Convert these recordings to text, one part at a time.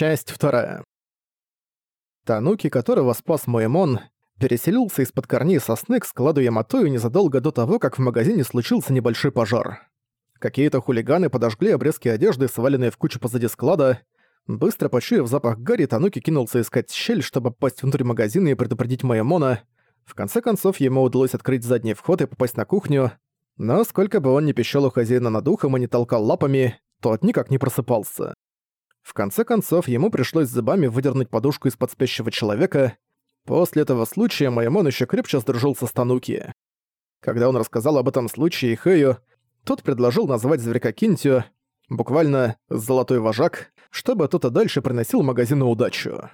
Часть вторая. Тануки, которого спас Моэмон, переселился из-под корней сосны к складу Яматою незадолго до того, как в магазине случился небольшой пожар. Какие-то хулиганы подожгли обрезки одежды, сваленные в кучу позади склада. Быстро почуяв запах гари, Тануки кинулся искать щель, чтобы попасть внутрь магазина и предупредить Моэмона. В конце концов, ему удалось открыть задний вход и попасть на кухню, но сколько бы он ни пищал у хозяина над ухом и не толкал лапами, тот никак не просыпался. В конце концов, ему пришлось зубами выдернуть подушку из-под спящего человека. После этого случая Маймон еще крепче сдружился с Тануки. Когда он рассказал об этом случае Хэю, тот предложил назвать зверька Кинтио, буквально «золотой вожак», чтобы тот и дальше приносил магазину удачу.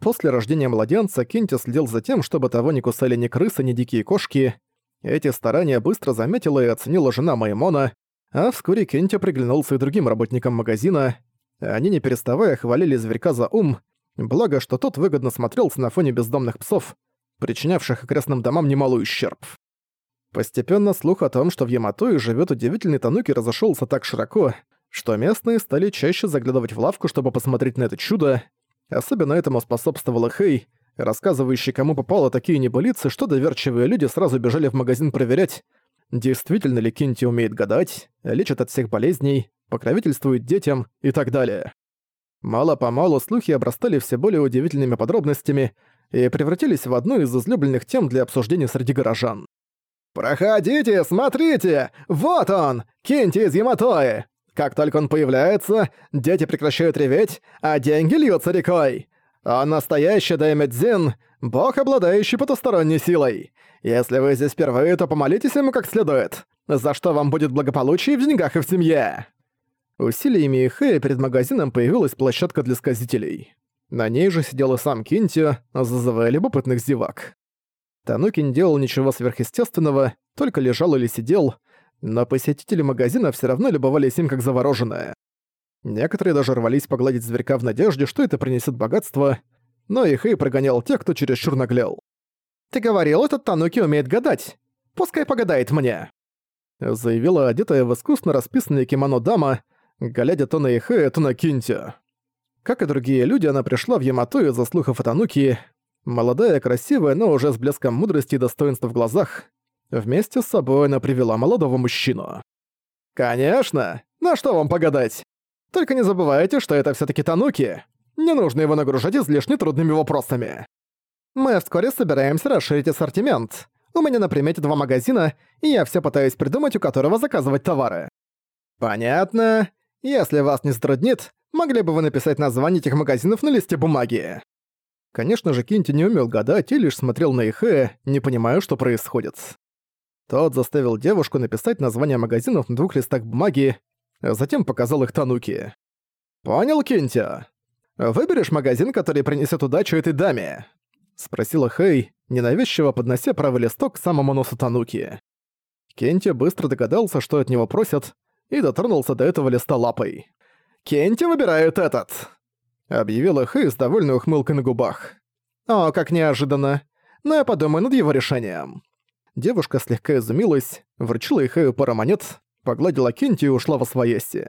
После рождения младенца Кинти следил за тем, чтобы того не кусали ни крысы, ни дикие кошки. Эти старания быстро заметила и оценила жена Маймона, а вскоре Кенти приглянулся и другим работникам магазина. Они не переставая хвалили зверька за ум, благо что тот выгодно смотрелся на фоне бездомных псов, причинявших окрестным домам немалый ущерб. Постепенно слух о том, что в Яматое живет удивительный Тануки, разошелся так широко, что местные стали чаще заглядывать в лавку, чтобы посмотреть на это чудо. Особенно этому способствовала Хей, рассказывающий, кому попало такие небылицы, что доверчивые люди сразу бежали в магазин проверять, действительно ли Кинти умеет гадать, лечит от всех болезней, покровительствует детям и так далее. Мало-помалу слухи обрастали все более удивительными подробностями и превратились в одну из излюбленных тем для обсуждения среди горожан. «Проходите, смотрите! Вот он! Кинти из Яматои! Как только он появляется, дети прекращают реветь, а деньги льются рекой! Он настоящий Даймэдзин, бог, обладающий потусторонней силой! Если вы здесь впервые, то помолитесь ему как следует, за что вам будет благополучие в деньгах и в семье!» Усилиями Хэя перед магазином появилась площадка для сказителей. На ней же сидел и сам Кинти, зазывая любопытных зевак. Тануки не делал ничего сверхъестественного, только лежал или сидел, но посетители магазина все равно любовались им как завороженное. Некоторые даже рвались погладить зверька в надежде, что это принесет богатство, но и Хэй прогонял тех, кто чересчур наглел. «Ты говорил, этот Тануки умеет гадать. Пускай погадает мне», заявила одетая в искусно расписанное кимоно дама, глядя то на Ихэ, то на Кинти. Как и другие люди, она пришла в Ямато из-за слухов о Тануки, молодая, красивая, но уже с блеском мудрости и достоинства в глазах. Вместе с собой она привела молодого мужчину. «Конечно! На что вам погадать? Только не забывайте, что это все таки Тануки. Не нужно его нагружать излишне трудными вопросами. Мы вскоре собираемся расширить ассортимент. У меня на примете два магазина, и я все пытаюсь придумать, у которого заказывать товары. Понятно. Если вас не затруднит, могли бы вы написать название этих магазинов на листе бумаги?» Конечно же, Кинти не умел гадать и лишь смотрел на Ихэ, не понимая, что происходит. Тот заставил девушку написать название магазинов на двух листах бумаги, а затем показал их Тануки. «Понял, Кинти? Выберешь магазин, который принесет удачу этой даме?» Спросила Хэй, ненавязчиво поднося правый листок к самому носу Тануки. Кенти быстро догадался, что от него просят, и дотронулся до этого листа лапой. «Кенти выбирает этот!» Объявила Хэй с довольной ухмылкой на губах. «О, как неожиданно. Но я подумаю над его решением». Девушка слегка изумилась, вручила Хэю пару монет, погладила Кенти и ушла во своести.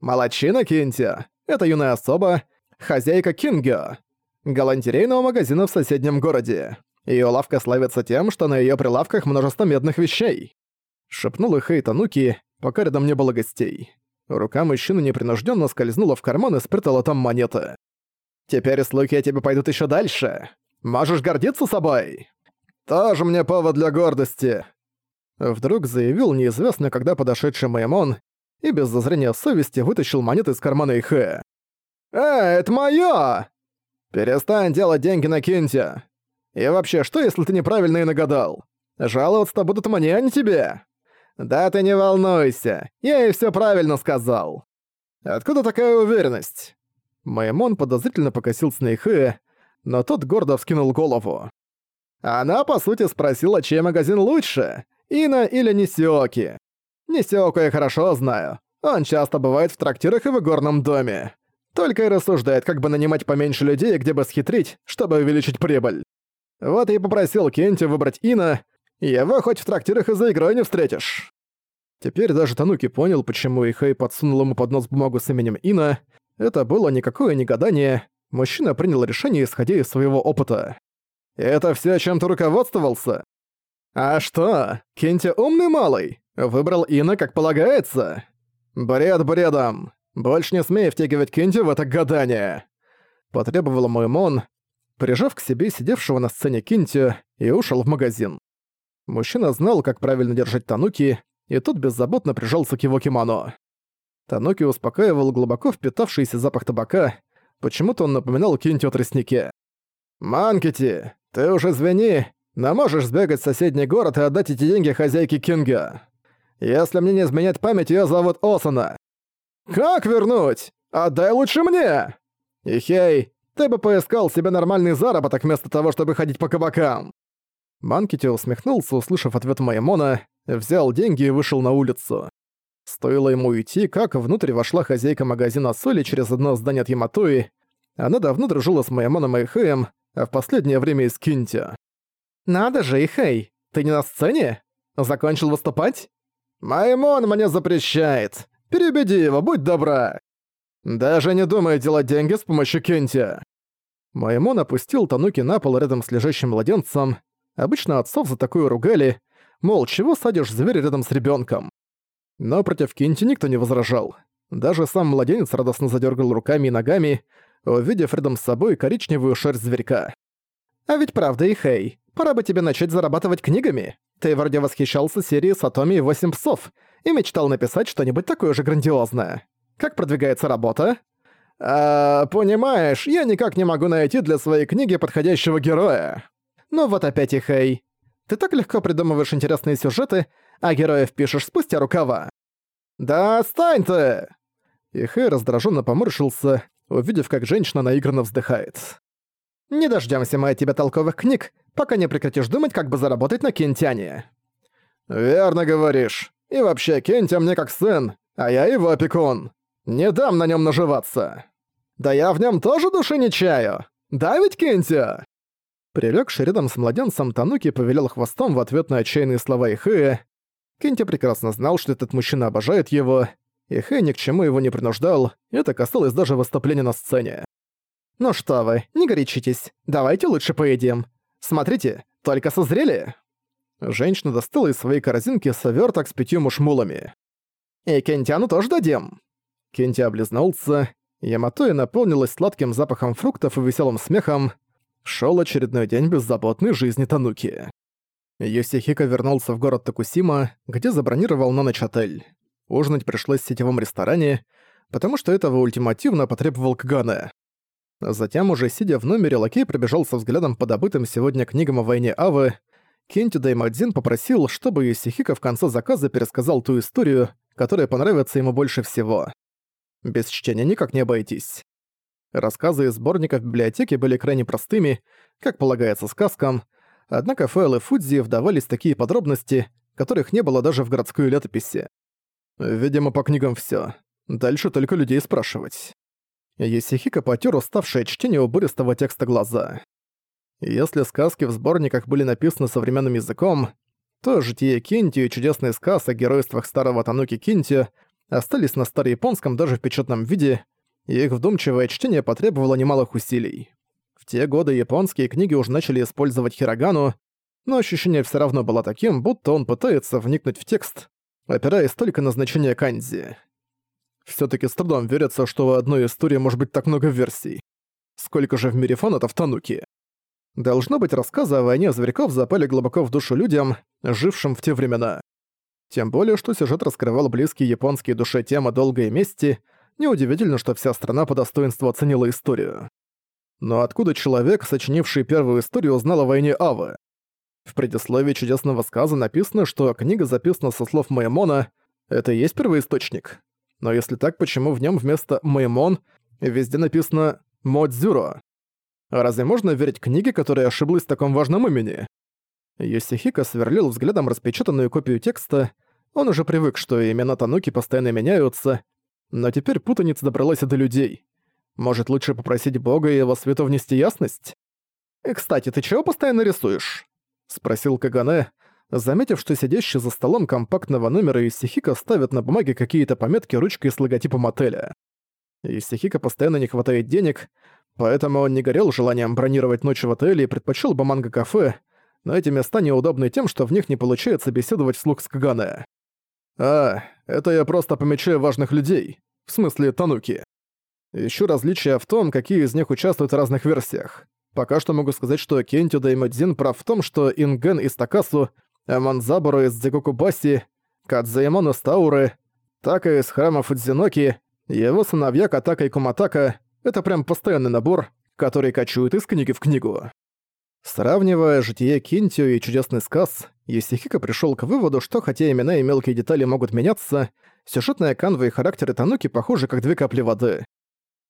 «Молодчина, Кенти! Это юная особа, хозяйка Кингё, галантерейного магазина в соседнем городе. Её лавка славится тем, что на её прилавках множество медных вещей», — шепнула Хэй Тануки, пока рядом не было гостей. Рука мужчины непринужденно скользнула в карман и спрятала там монеты. «Теперь слухи о тебе пойдут еще дальше. Можешь гордиться собой?» «Тоже мне повод для гордости!» Вдруг заявил неизвестно когда подошедший Маймон и без зазрения совести вытащил монеты из кармана Ихэ. «Эй, это моё!» «Перестань делать деньги на Кинте. И вообще, что если ты неправильно и нагадал? Жаловаться-то будут мне, а не тебе!» «Да ты не волнуйся, я ей всё правильно сказал». «Откуда такая уверенность?» Маймон подозрительно покосился на Ихэ, но тот гордо вскинул голову. Она, по сути, спросила, чей магазин лучше, Ина или Нисиоки. Нисиоку я хорошо знаю. Он часто бывает в трактирах и в игорном доме. Только и рассуждает, как бы нанимать поменьше людей, где бы схитрить, чтобы увеличить прибыль. Вот и попросил Кенти выбрать Ина, его хоть в трактирах и за игрой не встретишь. Теперь даже Тануки понял, почему Ихэй подсунул ему под нос бумагу с именем Ина. Это было никакое не гадание, мужчина принял решение, исходя из своего опыта. «Это всё, чем ты руководствовался?» «А что, Кенти умный малый? Выбрал Ина, как полагается?» «Бред бредом! Больше не смей втягивать Кенти в это гадание!» Потребовал мой Мон, прижав к себе сидевшего на сцене Кинти, и ушел в магазин. Мужчина знал, как правильно держать Тануки, и тут беззаботно прижался к его кимоно. Тануки успокаивал глубоко впитавшийся запах табака, почему-то он напоминал Кинти о тростнике. «Манкити, ты уже звени, но можешь сбегать в соседний город и отдать эти деньги хозяйке Кинга. Если мне не изменять память, её зовут Осана. Как вернуть? Отдай лучше мне! Ихей, ты бы поискал себе нормальный заработок вместо того, чтобы ходить по кабакам!» Манкити усмехнулся, услышав ответ Маймона, взял деньги и вышел на улицу. Стоило ему уйти, как внутрь вошла хозяйка магазина соли через одно здание от Яматуи. Она давно дружила с Маймоном и Хэем, а в последнее время и с Кинти. «Надо же, Ихэй, ты не на сцене? Закончил выступать?» «Маймон мне запрещает. Перебеди его, будь добра!» «Даже не думай делать деньги с помощью Кенти!» Маймон опустил Тануки на пол рядом с лежащим младенцем. Обычно отцов за такое ругали, мол, чего садишь зверя рядом с ребенком. Но против Кинти никто не возражал. Даже сам младенец радостно задергал руками и ногами, увидев рядом с собой коричневую шерсть зверька. «А ведь правда, и Хей, пора бы тебе начать зарабатывать книгами. Ты вроде восхищался серией Сатоми и «Восемь псов» и мечтал написать что-нибудь такое же грандиозное. Как продвигается работа?» «А, понимаешь, я никак не могу найти для своей книги подходящего героя». «Ну вот опять и Хей. Ты так легко придумываешь интересные сюжеты, а героев пишешь спустя рукава». «Да отстань ты!» И Хей раздраженно поморщился, увидев, как женщина наигранно вздыхает. «Не дождёмся мы от тебя толковых книг, пока не прекратишь думать, как бы заработать на Кентяне». «Верно говоришь. И вообще, Кентя мне как сын, а я его опекун. Не дам на нём наживаться». «Да я в нем тоже души не чаю! Да ведь, Кентя?» Прилегший рядом с младенцем, Тануки повелел хвостом в ответ на отчаянные слова Ихэ. Кенти прекрасно знал, что этот мужчина обожает его. Ихэ ни к чему его не принуждал, это касалось даже выступления на сцене. «Ну что вы, не горячитесь, давайте лучше поедим. Смотрите, только созрели!» Женщина достала из своей корзинки совёрток с пятью мушмулами. «И Кентяну тоже дадим!» Кенти облизнулся, Яматоя наполнилась сладким запахом фруктов и веселым смехом. Шел очередной день беззаботной жизни Тануки. Йосихико вернулся в город Токусима, где забронировал на ночь отель. Ужинать пришлось в сетевом ресторане, потому что этого ультимативно потребовал Кгане. Затем, уже сидя в номере, Лакей пробежался взглядом по добытым сегодня книгам о войне Авы. Кенти Даймадзин попросил, чтобы Йосихико в конце заказа пересказал ту историю, которая понравится ему больше всего. Без чтения никак не обойтись. Рассказы из сборника в библиотеке были крайне простыми, как полагается сказкам, однако Фэлл Фудзи вдавались такие подробности, которых не было даже в городской летописи. Видимо, по книгам всё. Дальше только людей спрашивать. Есихика потер уставшее чтение убыристого текста глаза. Если сказки в сборниках были написаны современным языком, то «Житие Кинти» и чудесный сказ о геройствах старого Тануки Кинти остались на старояпонском даже в печатном виде, их вдумчивое чтение потребовало немалых усилий. В те годы японские книги уже начали использовать хирогану, но ощущение все равно было таким, будто он пытается вникнуть в текст, опираясь только на значение канзи. все таки с трудом верится, что у одной истории может быть так много версий. Сколько же в мире фанатов Тануки? Должно быть, рассказы о войне зверьков запали глубоко в душу людям, жившим в те времена. Тем более, что сюжет раскрывал близкие японские душе темы долгой мести, неудивительно, что вся страна по достоинству оценила историю. Но откуда человек, сочинивший первую историю, узнал о войне Авы? В предисловии чудесного сказа написано, что книга записана со слов Маймона, это и есть первоисточник. Но если так, почему в нем вместо «Маймон» везде написано «Модзюро»? Разве можно верить книге, которая ошиблась в таком важном имени? Йосихико сверлил взглядом распечатанную копию текста. Он уже привык, что имена Тануки постоянно меняются, но теперь путаница добралась до людей. Может, лучше попросить Бога и его святу внести ясность? «И, кстати, ты чего постоянно рисуешь?» — спросил Кагане, заметив, что сидящий за столом компактного номера Исихика ставит на бумаге какие-то пометки ручкой с логотипом отеля. Исихика постоянно не хватает денег, поэтому он не горел желанием бронировать ночь в отеле и предпочел бы манго-кафе, но эти места неудобны тем, что в них не получается беседовать вслух с Кагане. А, это я просто помечаю важных людей, в смысле Тануки. Ищу различия в том, какие из них участвуют в разных версиях. Пока что могу сказать, что Кентю Даймэдзин прав в том, что Инген из Такасу, Аманзабуру из Дзикокубаси, Кадзаэмон из Тауры, Така из храма Фудзиноки, его сыновья Катака и Куматака — это прям постоянный набор, который кочует из книги в книгу. Сравнивая житие Кентио и чудесный сказ, Есихика пришел к выводу, что хотя имена и мелкие детали могут меняться, сюжетная канва и характеры Тануки похожи как две капли воды.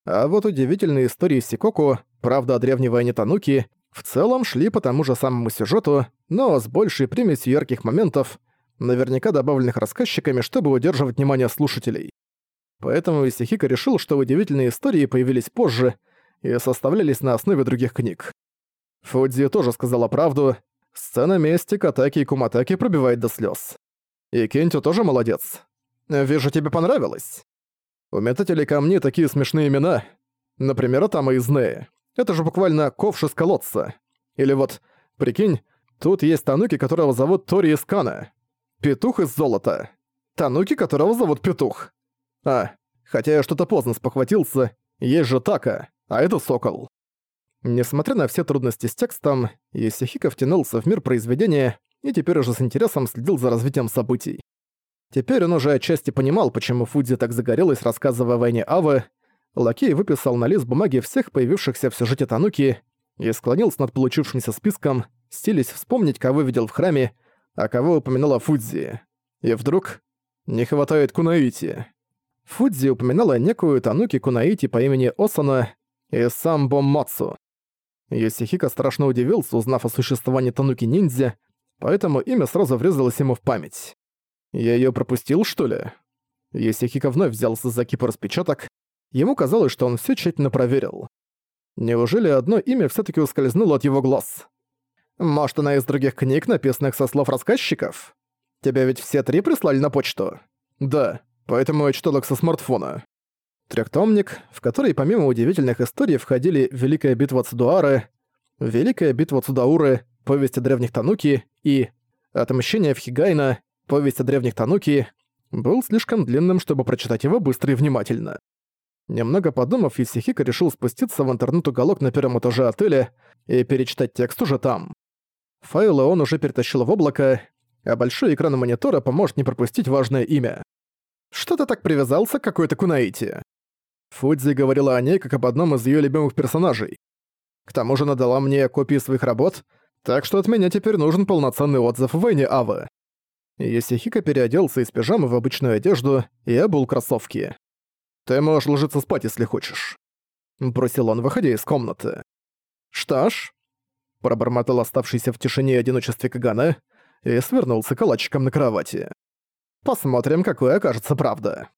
А вот удивительные истории Сикоку, правда о древней войне Тануки, в целом шли по тому же самому сюжету, но с большей примесью ярких моментов, наверняка добавленных рассказчиками, чтобы удерживать внимание слушателей. Поэтому Исихика решил, что удивительные истории появились позже и составлялись на основе других книг. Фудзи тоже сказала правду. Сцена мести Катаки и Куматаки пробивает до слез. И Кентю тоже молодец. Вижу, тебе понравилось. У метателей камней такие смешные имена. Например, Атама из Неи. Это же буквально ковш из колодца. Или вот, прикинь, тут есть Тануки, которого зовут Тори из Кана. Петух из золота. Тануки, которого зовут Петух. А, хотя я что-то поздно спохватился, есть же Така, а это Сокол. Несмотря на все трудности с текстом, Исихика втянулся в мир произведения и теперь уже с интересом следил за развитием событий. Теперь он уже отчасти понимал, почему Фудзи так загорелась, рассказывая о войне Авы. Лакей выписал на лист бумаги всех появившихся в сюжете Тануки и склонился над получившимся списком, стилясь вспомнить, кого видел в храме, а кого упоминала Фудзи. И вдруг не хватает Кунаити. Фудзи упоминала некую Тануки Кунаити по имени Осана и сам Боммацу. Йосихико страшно удивился, узнав о существовании Тануки-ниндзя, поэтому имя сразу врезалось ему в память. Я её пропустил, что ли? Есихика вновь взялся за кипу распечаток. Ему казалось, что он всё тщательно проверил. Неужели одно имя всё-таки ускользнуло от его глаз? Может, она из других книг, написанных со слов рассказчиков? Тебя ведь все три прислали на почту? Да, поэтому я читал их со смартфона. Трёхтомник, в который помимо удивительных историй входили «Великая битва Цудуары», «Великая битва Цудауры», «Повесть о древних Тануки» и «Отмщение в Хигайна», повесть о древних Тануки, был слишком длинным, чтобы прочитать его быстро и внимательно. Немного подумав, Исихика решил спуститься в интернет-уголок на первом этаже отеля и перечитать текст уже там. Файлы он уже перетащил в облако, а большой экран монитора поможет не пропустить важное имя. «Что ты так привязался к какой-то Кунаити?» Фудзи говорила о ней как об одном из её любимых персонажей. К тому же она дала мне копии своих работ, так что от меня теперь нужен полноценный отзыв в войне Авы. Есихика переоделся из пижамы в обычную одежду и обул кроссовки. «Ты можешь ложиться спать, если хочешь», — бросил он, выходя из комнаты. «Что ж», — пробормотал оставшийся в тишине и одиночестве Кагана и свернулся калачиком на кровати. «Посмотрим, какой окажется правда».